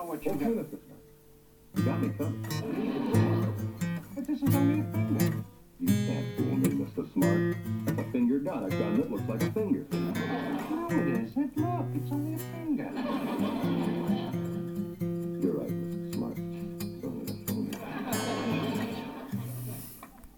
How you got? Me covered. But this is only a finger. You can't fool me, Mr. Smart. That's a finger dot a gun that looks like a finger. No, it isn't. Look, it's only a finger.